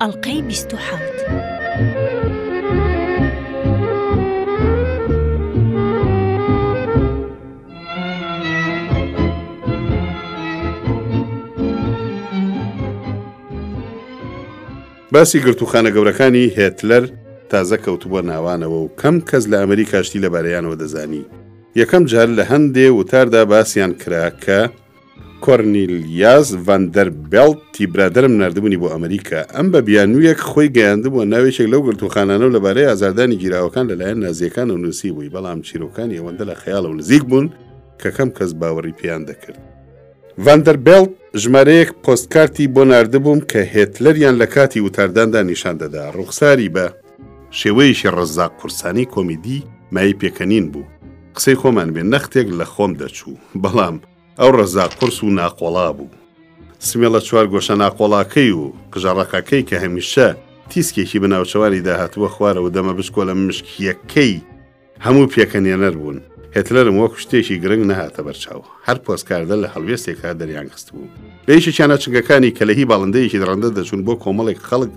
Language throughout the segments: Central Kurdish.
ئەڵقەی بیست و حەوت. باسی گرتووخانە گەورەکانی هێتلەر تازە کەوتبووە ناوانەوە و کەم کەس لە ئەمریکاشتی لەبارەیانەوە دەزانی. یەکەم جار لە هەندێ وتاردا باسیان کرا کە، کۆرنیلیاس ڤاندەر بێڵت ی برادەرم نردبوونی بۆ ئەمریکا ئەم بە بیانوویەک خۆی گەیاندبووە ناوێکێک لەو گرتووخانانە و لەبارەی ئازاردانی گیراوەکان لەلایەن نازیەکان و نووسی بووی بەڵام چیرۆکانی ئەوەندە لە خەیاڵ و نزیک بوون کە کەم کەس باوەڕی پێیان دەکرد ڤاندەر بێڵت ژمارەیەک پۆستکارتی بۆ نردبووم کە هێتلەریان لە کاتی وتارداندا نیشان دەدا ڕوخساری بە شێوەیەکی ڕەزاق قورسانی کۆمیدی مایەی پێکەنین بوو. قسەی خۆمان بێ نەختێک لە خۆم دەچوو، بەڵام ئەو ڕەزاق قورس و ناقۆڵا بوو. سمێڵە چوارگۆشە ناقۆڵاکەی و قژە ڕەقەکەی کە هەمیشە تیسکێکی بناوچەوانی داهاتبووە خوارەوە و دەمە بچکۆلە مشکییەکەی هەموو پێکەنێنەر بوون. هێتلەرم وەکو شتێکی گرنگ نەهاتە بەرچاو. هەر پۆستکاردە لە هەڵوێستێکا دەریانخستبوو. لە یەکێکیانا چنگەکانی کە لە هی باڵندەیەکی دڕەندە دەچوون بۆ کۆمەڵێک خەڵک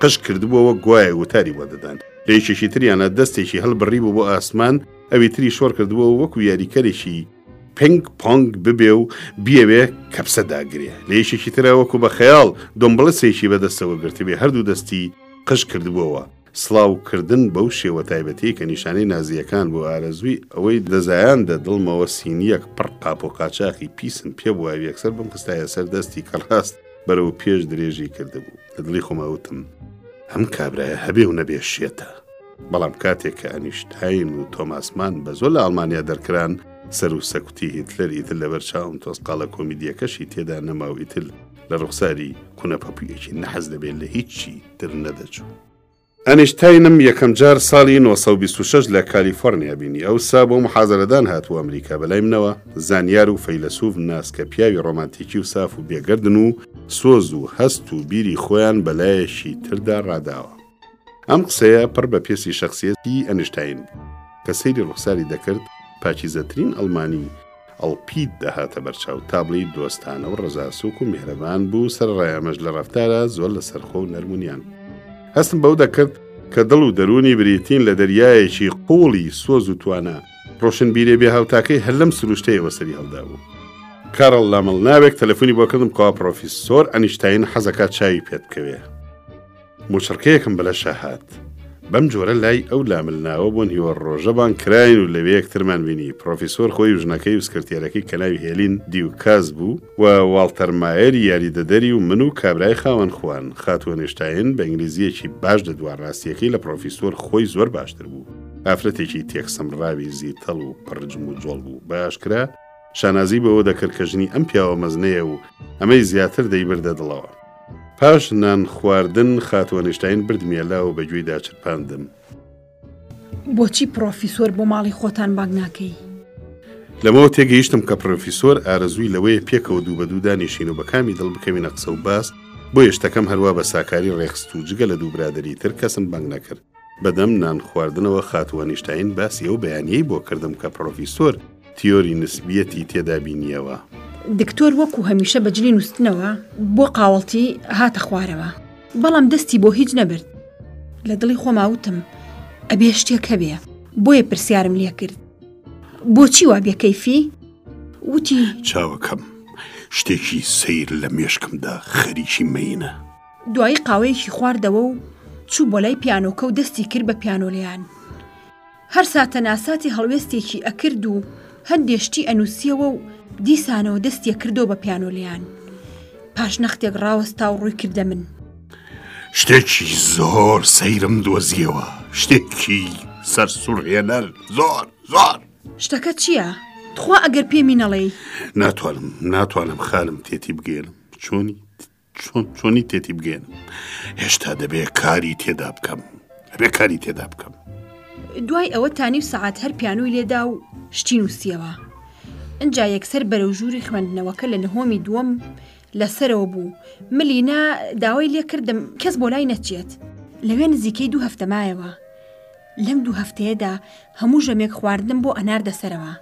قژ کردبووەوە گوایە وتاری بۆ دەدان. لە یەکێکی تریانا دەستێکی هەڵبڕیبوو بۆ ئاسمان، ئەوی تری شۆڕ کردبووەوە وەکو یاریکەرێکی پینگ پۆنگ ببێ و بیەوێ کەپسە داگرێ. لە یەکێکی ترا وەکو بە خەیاڵ دۆمبڵسێکی بە دەستەوە گرتبێ هەردوو دەستی قژ کردبووەوە. سڵاو کردن بەو شێوە تایبەتیەی کە نیشانەی نازیەکان بوو ئارەزووی ئەوەی دەزایاندە دڵمەوە سینیەک پڕ قاپۆ قاچاخی پیسم پێ بوایە یەکسەر بمخستایە سەر دەستی کە ڕاست بەرەو پێش درێژی کردبوو لە دڵی خۆما وتم ئەم کابرایە هەبێ و نەبێ شێتە بەڵام کاتێک کە ئەنیشتاین و تۆماسمان بە زۆر لە ئەڵمانیا دەرکران سەر و سەکوتی هیتلەر ئیتر لەبەر چاوم تۆزقاڵە کۆمیدیەکەشی تێدا نەما و ئیتر لە ڕوخساری کونە پەپوویەکی نەحەز دەبێ لە هیچی تر نەدەچوو. ئەنیشتاینم یەکەم جار ساڵی نۆ سەد و بیست و شەش لە کالیفۆرنیا بینی، ئەوسا بۆ محازەرەدان هاتبوو ئەمریکا، بەلای منەوە زانیار و فەیلەسوف ناسکە پیاوی ڕۆمانتیکی و ساف و بێگەردن و سۆز و هەست و بیری خۆیان بە لایەکی تردا ڕاداوە. ئەم قسەیە پڕ بە پێستی شەخسیەتی ئەنیشتاین بوو، کە سەیری ڕوخساری دەکرد پاکیزەترین ئەڵمانی، ئەڵپیت دەهاتە بەرچاو، تا بڵێی دۆستانە و ڕەزاسووک و میهرەبان بوو، سەرەڕای ئەمەش لە ڕەفتارا زۆر لەسەرخۆ و نەرم و نیان. هەستم بەوە دەکرد کە دڵ و دەروونی بریتین لە دەریایەکی قووڵی سۆز و توانا. ڕۆشنبیرێ بێ هاوتاکەی هەر لەم سروشتەیەوە سەری هەڵدابوو. کارل لامڵناوێک تەلەفونی بۆ کردم کەوا پڕۆفیسۆر ئەنیشتاین حەزەکا چاوی پێت بکەوێ. موچڕکەیەکم بەلەشە هات. بەم جۆرە لای ئەو لاملناوە بۆ نیوەڕ ڕۆژە بانگ کراین و لەوێ یەکترمان بینی. پرۆفیسۆر خۆی و ژنەکەی و سکرتێرەکەی کە ناوی هێلین دیوکاس بوو و واڵتەر مایەری یاریدەدەری و من و کابرای خاوەن خوان، خاتوو ئنیشتاین بە ئینگلیزییەکی باش دەدوا ڕاستییەکەی لە پرۆفیسۆر خۆی زۆر باشتر بوو. ئافرەتێکی تێکسمڕاوی زیتەڵ و پڕ جموجۆڵ بوو. بە ئاشکرا. شانازی بەوە دەکرد کە ژنی ئەم پیاوە مەزنەیە و ئەمەی زیاتر دەیبردە دڵەوە. پاش نان خواردن، خاتوو ئەنیشتاین بردمیە لاو و بە گوێیدا چرپاندم. بۆچی پڕۆفیسۆر بۆ ماڵی خۆتان بانگ ناکەی؟ لەمەوە تێگەیشتم کە پڕۆفیسۆر ئارەزووی لەوەیە پێکەوە دوو بە دوو دانیشین و بە کامی دڵ بکەوینە قسە و باس، بۆیە شتەکەم هەروا بە ساکاری ڕێکخست و جگە لە دوو برادەری تر کەسم بانگ نەکرد. بەدەم نان خواردنەوە خاتوو ئەنیشتاین باسی ئەو بەیانییەی بۆ کردم کە پڕۆفیسۆر تیۆری نسبیەتی تێدا بینییەوە. دکتۆر وەکوو هەمیشە بە جلی نووستنەوە بۆ قاوەڵتی هاتە خوارەوە. بەڵام دەستی بۆ هیچ نەبرد. لە دڵی خۆما وتم ئەبێ شتێک هەبێ. بۆیە پرسیارم لێ کرد بۆچی وا بێکەیفی؟ وتی. چاوەکەم شتێکی سەیر لە مێشکمدا خەریکی مەینە. دوایی قاوەیەکی خواردەوە و چوو بۆ لای پیانۆکە و دەستی کرد بە پیانۆ لێیان. هەر ساتەناساتی هەڵوێستێکی ئەکرد و هەندێ شتی ئەنووسییەوە و دیسانەوە دەستی ئەکردەوە بە پیانۆ لێیان. پاش نەختێک ڕاوەستا و ڕووی کردە من. شتێکی زۆر سەیرم دۆزییەوە، شتێکی سەرسوڕهێنەر، زۆر زۆر. شتەکە چییە؟ تخوا ئەگەر پێمی نەڵێی. ناتوانم، ناتوانم خانم تێتی بگەیەنم. چۆنی؟ چۆن چۆنی تێتی بگەێنم هێشتا دەبێ کاری تێدا بکەم ئەبێ کاری تێدا بکەم دوای ئەوە تانی و سەعات هەر پیانوی لێدا و شتی نووسیەوە ئەجا یەکسەر بەرەو ژووری خوێندنەوەکە لە نهۆمی دووەم لەسەرەوە بوو ملینا داوای لێ کردم کەس بۆ لای نەچێت لەوێ نزیکەی دوو هەفتەمایەوە لەم دوو هەفتەیەدا هەموو ژەمێک خواردنم بۆ ئەنار دەسەرەوە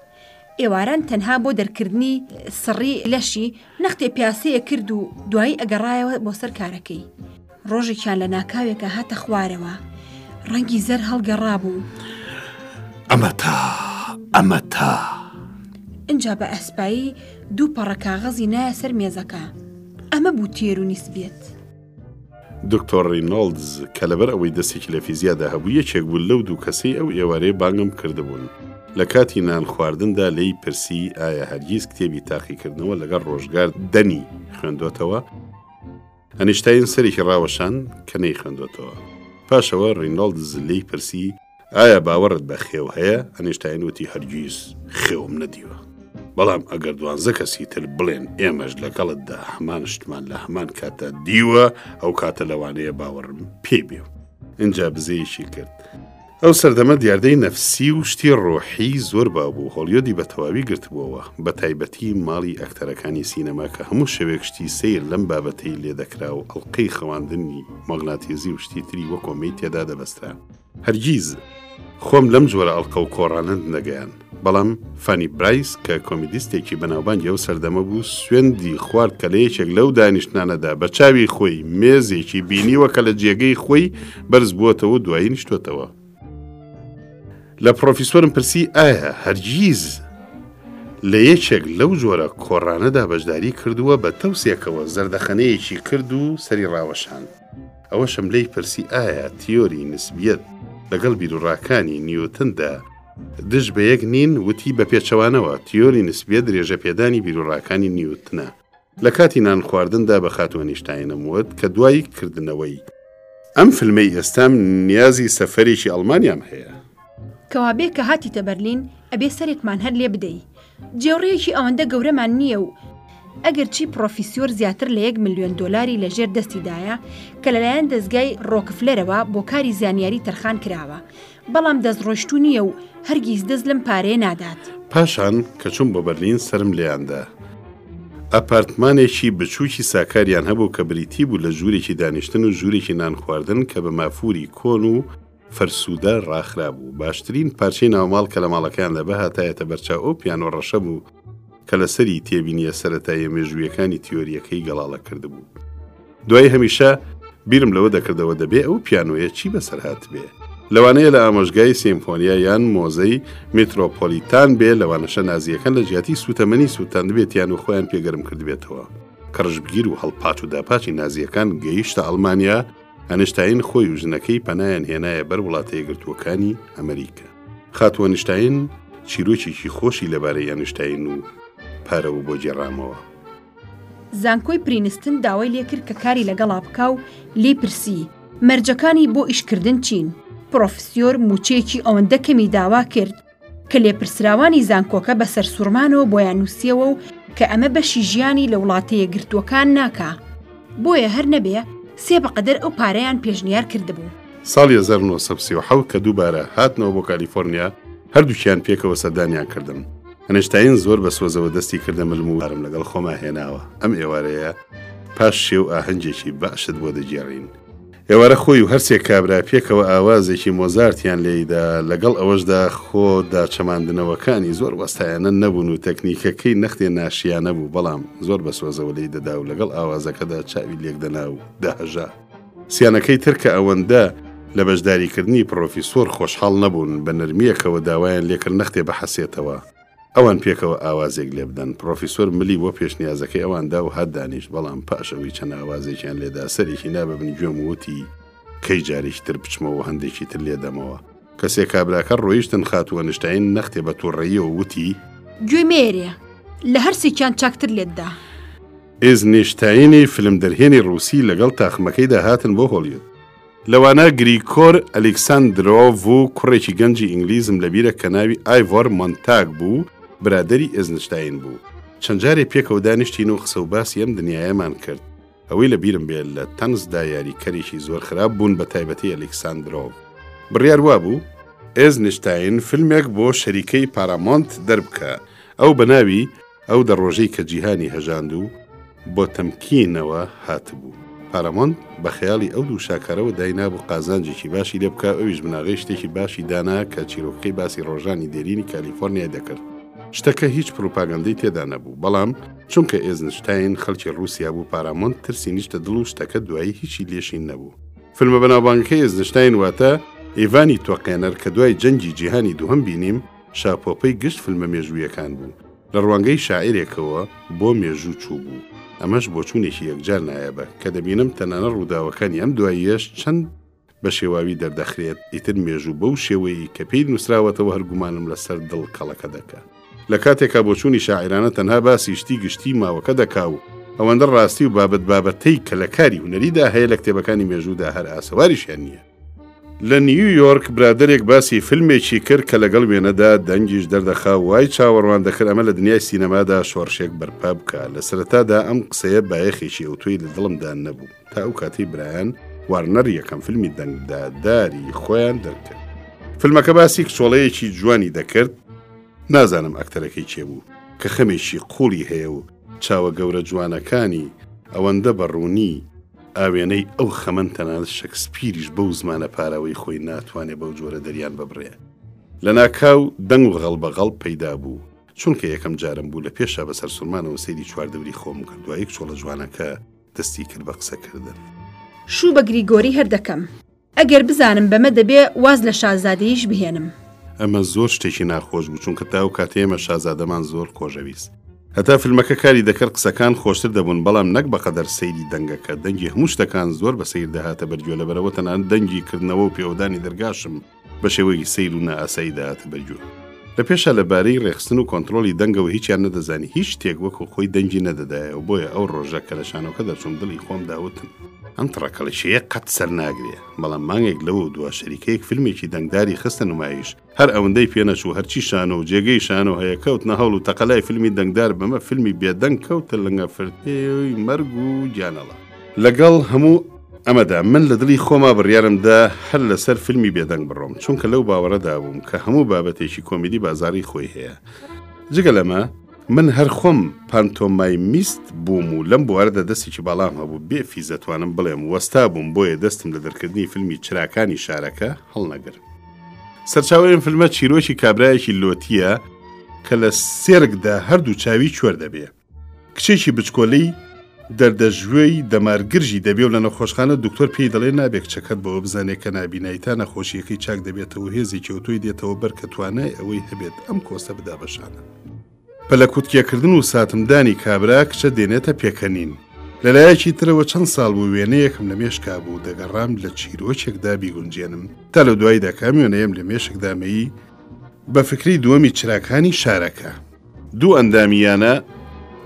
ئێواران تەنها بۆ دەرکردنی سڕی لەشی، نەختێ پیاسەیەک کرد و دوایی ئەگەڕایەوە بۆ سەر کارەکەی. ڕۆژێکیان لە ناکاوێکە هاتە خوارەوە. ڕەنگی زەر هەڵگەڕابوو. ئەمەتا! ئەمەتا! ئینجا بە ئەسپایی دوو پەڕە کاغەزی نایە سەر مێزەکە. ئەمە بوو تێرو نیسبیەت. دکتۆر رینۆڵدز کە لەبەر ئەوەی دەستێکی لە فیزیادا هەبوو یەکێک بوو لەو دوو کەسەی ئەو ئێوارەیە بانگم کردبوون. لە کاتی نان خواردندا لێی پرسی ئایا هەرگیز کتێبی تاقیکردنەوە لەگەڵ ڕۆژگار دەنی خوێندۆتەوە؟ ئەنیشتاین سەرێکی ڕاوەشان کە نەیخوێندۆتەوە. پاشەوە رینۆڵدز لێی پرسی ئایا باوەڕت بە خێو هەیە؟ ئەنیشتاین وتی هەرگیز خێوم نەدیوە. بەڵام ئەگەر دوانزە کەسی تر بڵێن ئێمەش لەگەڵتدا هەمان شتمان لە هەمان کاتدا دیوە ئەو کاتە لەوانەیە باوەڕم پێی بێ. ئینجا بزەیەکی کرد. ئەو سەردەمە دیاردەی نەفسی و شتی ڕۆحی زۆر باو بوو هۆڵیۆدی بە تەواوی گرتبووەوە بە تایبەتی ماڵی ئەکتەرەکانی سینەما کە هەموو شەوێک شتی سەیر لەم بابەتەی لێدەکرا و ئەڵقەی خەواندنی مەغناتیزی و شتی تری وەکۆ مێی تێدا دەبەسترا. هەرگیز خۆم لەم جۆرە ئەڵقە و کۆڕانەند نەگەیان بەڵام فانی برایس کە کۆمیدیستێکی بەناوبانگی ئەو سەردەمە بوو سوێندی خوارد کە لە یەکێک لەو دانیشتنانەدا بە چاوی خۆی مێزێکی بینیوە کە لە جێگەی خۆی بەرز بووەتەوە دوایی نیشتۆتەوە لە پرۆفیسۆرم پرسی ئایا هەرگیز لە یەکێک لەو جۆرە کۆڕانەدا بەشداری کردووە بە تەوسێکەوە زەردەخەنەیەکی کرد و سەری ڕاوەشان ئەوەشم لێی پرسی ئایا تیۆری نسبیەت لەگەڵ بیروڕاکانی نیوتندا دژ بە یەک نین؟ وتی بە پێچەوانەوە، تیۆری نسبیەت درێژە پێدانی بیروڕاکانی نیوتنە. لە کاتی نان خواردندا بە خاتوو ئەنیشتاینم وت کە دوای کردنەوەی ئەم فیلمەی ئێستام نیازی سەفەرێکی ئەڵمانیام هەیە. کەوابێ کە هاتیتە بەرلین ئەبێ سەرێکمان هەر لێ بدەی جێوڕیەکی ئەوەندە گەورەمان نییە و ئەگەر چی پرۆفیسیۆر زیاتر لە یەک ملیۆن دۆلاری لە ژێر دەستیدایە کە لەلایەن دەزگای ڕۆکفلەرەوە بۆ کاری زانیاری تەرخان کراوە بەڵام دەست ڕۆشتوو نییە و هەرگیز دەست لەم پارەیە نادات. پاشان کە چووم بۆ بەرلین سەرم لێیاندا. ئەپارتمانێکی بچووکی ساکاریان هەبوو کە بریتی بوو لە ژوورێکی دانیشتن و ژوورێکی نانخواردن کە بە مافووری کۆن و فەرسوودە ڕاخرابوو، باشترین پارچەی ناوماڵ کە لە ماڵەکەیاندا بهاتایەتە بەرچاو ئەو پیانۆ ڕەشە بوو کە لەسەری تێبینییە سەرەتاییە مێژوویەکانی تیۆرییەکەی گەڵاڵە کردبوو. دوایی هەمیشە بیرم لەوە دەکردەوە دەبێ ئەو پیانۆیە چی بەسەر هاتبێ. لەوانەیە لە ئامۆژگای سیمفۆنیا یان مۆزەی میترۆپۆلیتان بێ، لەوانەشە نازییەکان لە جیاتی سووتەمەنی سووتاندبێتیان و خۆیان پێ گەرم کردبێتەوە. کە ڕژبگیر و هەڵپاچ و داپاچی نازییەکان گەیشتە ئەڵمانیا، ئەنشتاین خۆی و ژنەکەی پەنایان هێنایە بەر وڵاتە یەکگرتووەکانی ئەمریکا. خاتوو ئەنشتاین چیرۆکێکی خۆشی لەبارەی ئەنشتاین و پارەوە بۆ گێڕامەوە. زانکۆی پرینستن داوای لێ کرد کە کاری لەگەڵا بکا و لێی پرسی، مەرجەکانی بۆ ئیشکردن چین؟ پرۆفسیۆر مووچەیەکی ئەوەندە کەمی داوا کرد کە لێپرسراوانی زانکۆکە بە سەرسوڕمانەوە بۆیان نووسیەوە و کە ئەمە بەشی ژیانی لە وڵاتە یەکگرتووەکان ناکا، بۆیە هەر نەبێ سێ بەقەدەر ئەو پارەیان پێشنیار کردبوو. ساڵی هەزار و نۆ سەد و سی و حەوت کە دووبارە هاتنەوە بۆ کالیفۆرنیا، هەردووکیان پێکەوە سەردانیان کردم. ئەنێشتاین زۆر بە سۆزەوە دەستی کردە ملم و پارەم لەگەڵ خۆما هێناوە. ئەم ئێوارەیە پاش شێ و ئاهەنگێکی بەعشت بۆ دەگێڕین. ئێوارە خۆی و هەر سێ کابرا پێکەوە ئاوازێکی مۆزارتیان لێیدا، لەگەڵ ئەوەشدا خۆ داچەماندنەوەکانی زۆر وەستایانە نەبوون و تەکنیکەکەی نەختێ ناشیانە بوو، بەڵام زۆر بە سۆزەوە لێی دەدا و لەگەڵ ئاوازەکەدا چاوی لێکدەنا و دەهەژا. سیانەکەی تر کە ئەوەندە لە بەشداریکردنی پڕۆفیسۆر خۆشحاڵ نەبوون، بە نەرمییەکەوە داوایان لێکرد نەختێ بحەسێتەوە. ئەوان پێکەوە ئاوازێک لێ بدەن. پڕۆفیسۆر ملی بۆ پێشنیازەکەی ئەوان دا و هات دانیشت، بەڵام پاش ئەوەی چەند ئاوازێکیان لێ دا، سەرێکی نا بە بن گوێم و وتی، کەی جارێکی تر بچمەوە و هەندێکی تر لێ دەمەوە. کە سێ کابراکە ڕۆیشتن، خاتوو ئەنشتاین نەختێ بە تووڕەییەوە وتی. گوێ مەیەرێ، لە هەر سێکیان چاکتر لێت دا. ئێزنیشتاینی فیلمدەرهێنی ڕووسی لەگەڵ تاقمەکەیدا هاتن بۆ هۆڵیود. لەوانە گریکۆر ئەلیکساندرۆڤ و کوڕێکی گەنجی ئینگلیزم لەبیرە کە ناوی ئایڤۆر مۆنتاگ بوو، برادەری ئێزنشتاین بوو. چەند جارێ پێکەوە دانیشتین و قسە و باسی ئەم دنیایەمان کرد. ئەوەی لە بیرم بێ لە تەنسدا یاریکەرێکی زۆر خراپ بوون بە تایبەتی ئەلیکساندرۆڤ. بڕیار وابوو ئێزنشتاین فیلمێک بۆ شەریکەی پارامۆنت دەربکا ئەو بە ناوی، ئەو دە ڕۆژەی کە جیهانی هەژاند و بۆ تەمکینەوە هاتبوو. پارامۆنت بە خەیاڵی ئەو دوو شاکارەوە داینابوو قازانجێکی باشی لێ بکا، ئەویش بناغەی شتێکی باشی دانا کە چیرۆکەکەی باسی ڕۆژانی دێرینی کالیفۆرنیای دەکرد. شتەکە هیچ پروپاگەندەی تێدا نەبوو، بەڵام چونکە ئێزنشتاین خەڵکی ڕووسیا بوو، پارامۆنت ترسی نیشتە دڵ و شتەکە دوایی هیچی لێ شین نەبوو. فیلمە بەناوبانگەکەی ئێزنشتاین واتە ئیڤانی تۆقێنەر کە دوای جەنگی جیهانی دووهەم بینیم، شاپۆپەی گشت فیلمە مێژوویەکان بوو، لە ڕوانگەی شاعیرێکەوە بۆ مێژوو چووبوو، ئەمەش بۆچوونێکی یەکجار نایابە، کە دەبینم تەنانەت ڕووداوەکانی ئەم دواییەش چەند بە شێواوی دەردەخرێت، ئیتر مێژوو بەو شێوەیەی کە پێی نووسراوەتەوە هەر گومانم لە سەر دڵ کەڵەکە دەکا. لە کاتێکا بۆچوونی شاعیرانە تەنها باسی شتی گشتیی ماوەکە دەکا و ئەوەندە ڕاستی و بابەت بابەتەی کە لە کاری هونەریدا هەیە لە کتێبەکانی مێژوودا هەر ئاسەواریشیان نییە. لە نیویۆرک برادەرێک باسی فیلمێکی کرد کە لەگەڵ وێنەدا دەنگیش دەردەخا وای چاوەڕوان دەکرد ئەمە لە دنیای سینەمادا شۆڕشێک بەرپا بکە لە سەرەتادا ئەم قسەیە بایەخێکی ئەوتۆی لە دڵمدا نەبوو تا ئەو کاتەی برایان وارنەر یەکەم فیلمی دەنگداداری خۆیان دەرکرد فیلمەکە باسی کچۆڵەیەکی جوانی دەکرد نازانم ئەکتەرەکەی چێ بوو کە خەمێکی قوڵی هەیە و چاوە گەورە جوانەکانی ئەوەندە بە ڕوونی ئاوێنەی ئەو خەمەن تەنانەت شەکسپیریش بەو زمانە پاراوەی خۆی ناتوانێ بەو جۆرە دەریان ببڕێ. لەناکاو دەنگ و غەڵ بە غەڵ پەیدا بوو. چونکە یەکەم جارم بوو لە پێشا بە سەرسوڕمانەوە سەیری چواردەوری خۆم کرد. دواییک چۆڵە جوانەکە دەستی کرد بە قسە کردن. شوو بە گریگۆری هەر دەکەم. ئەگەر بزانم بەمە دەبێ واز لە شازادەییش بهێنم. ئەمە زۆر شتێکی ناخۆش بوو چونکە تا ئەو کاتەی ئێمە شازادەمان زۆر خۆشەویست. هەتا فلمەکە کاری دەکرد قسەکان خۆشتر دەبوون بەڵام نەک بەقەدەر سەیری دەنگەکە دەنگی هەموو شتەکان زۆر بە سەیر دەهاتە بەر گوێ لەبەرئەوە تەنانەت دەنگی کردنەوە و پێوەدانی دەرگاشم بە شێوەیەکی سەیر و نائاسایی دەهاتە بەر گوێ. لە پێشا لە بارەی ڕێخستن و کۆنترۆلی دەنگەوە هیچیان نەدەزانی هیچ شتێک وەکو خۆی دەنگی نەدەدایەوە بۆیە ئەو ڕۆژە کە لە شانۆکە دەرچووم دڵی خۆم داوتم ئەم تڕەکەڵیشەیە قەت سەر ناگرێ بەڵام مانگێک لەوە و دوا شەریکەیەک فیلمێکی دەنگداری خستە نمایش هەر ئەوەندەی پێنەچوو هەرچی شانۆ و جێگەی شانۆ هەیە کەوت نەهەڵ و تەقەلای فیلمی دەنگدار بەمە فیلمی بێدەنگ کەوتە لەنگە فرتێوی مەرگ و گیانەڵە لەگەڵ هەموو ئەمەدا من لە دڵی خۆما بڕیارم دا هەر لەسەر فیلمی بێدەنگ بڕۆم چونکە لەو باوەڕەدا بووم کە هەموو بابەتێکی کۆمیدی بازاری خۆی هەیە جگە لەمە من هەر خۆم پانتۆمای میست بووم و لەم بوارەدا دەستێکی باڵام هەبوو بێ فیزەتوانم بڵێم وەستا بووم بۆیە دەستم لە دەرکردنی فیلمی چراکانی شارەکە هەڵنەگر سەرچاوەیەم فیلمە چیرۆکی کابراایەکی لۆتیە کە لە سێرکدا هەردوو چاوی چۆر دەبێ کچێکی بچکۆلەی دەردەژوێی دەمار گرژی دەبێ و لە نەخۆشخانە دکتۆر پێی دەڵێ نابێ کچەکەت بەوە بزانێ کە نابینای تا نەخۆشیەکەی چاک دەبێتەوە هێزێکی ئەوتۆی دێتەوە بەر کە توانای ئەوەی هەبێت ئەم کۆسە بدا بەشانە پەلە کوتکێکردن و ساتمدانی کابرا کچە دێنێتە پێکەنین لەلایەکی ترەوە چەند ساڵ بوو وێنەیەکم لە مێشکا بوو دەگەڕام لە چیرۆکێکدا بیگونجێنم تا لە دوایدا کامیۆنەیەم لە مێشکدامەیی بە فکری دووەمی چراکانی شارەکە دوو ئەندامی یانە،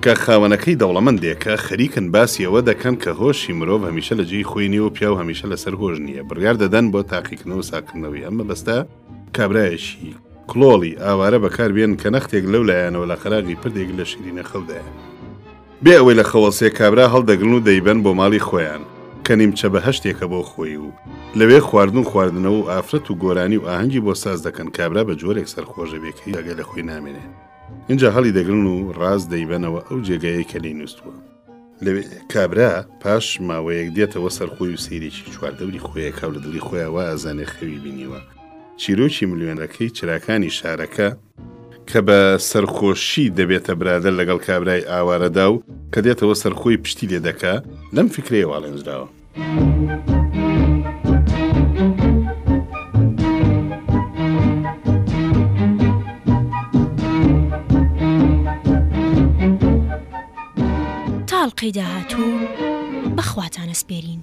کە خاوەنەکەی دەوڵەمەندێکە، خەریکن باسی ئەوە دەکەن کە هۆشی مرۆڤ هەمیشە لە جێی خۆی نییە و پیاو هەمیشە لەسەر هۆش نییە، بڕیار دەدەن بۆ تاقیکردنەوە و ساغکردنەوەی ئەم مەبەستە کابرایەکی کڵۆڵی ئاوارە بەکار بێنن کە نەختێک لەو لایەنەوە لە قەراغی پردێک لە شیرینە خەودایە. بێ ئەوەی لە خەوەڵسێ کابرا هەڵدەگرن و دەیبەن بۆ ماڵی خۆیان کە نیمچە بەهەشتێکە بۆ خۆی و لەوێ خواردن و خواردنەوە و ئافرەت و گۆرانی و ئاهەنگی بۆ ساز دەکەن کابرا بە جۆرێک سەرخۆشە بێ کە یاگە لە خۆی نامێنێ ئینجا هەڵی دەگرن و ڕاست دەیبەنەوە ئەو جێگایەی کە لی نووسوە لەوێ کابرا پاش ماوەیەک دێتەوە سەرخۆی و سیرێکی چواردەوری خۆیەکاو لە دڵی خۆیان وا ئەزانێ خەوی بینیوە چیرۆکی ملیۆنەکەی چراکانی شارەکە کە بە سەرخۆشی دەبێتە برادەر لەگەڵ کابرای ئاوارەدا و کە دێتەوە سەر خۆی پشتی لێ دەکا، لەم فیکرەیەوە ئاڵێنجراوە. تا ئەڵقەی داهاتوو بە خواتانە سپێرین.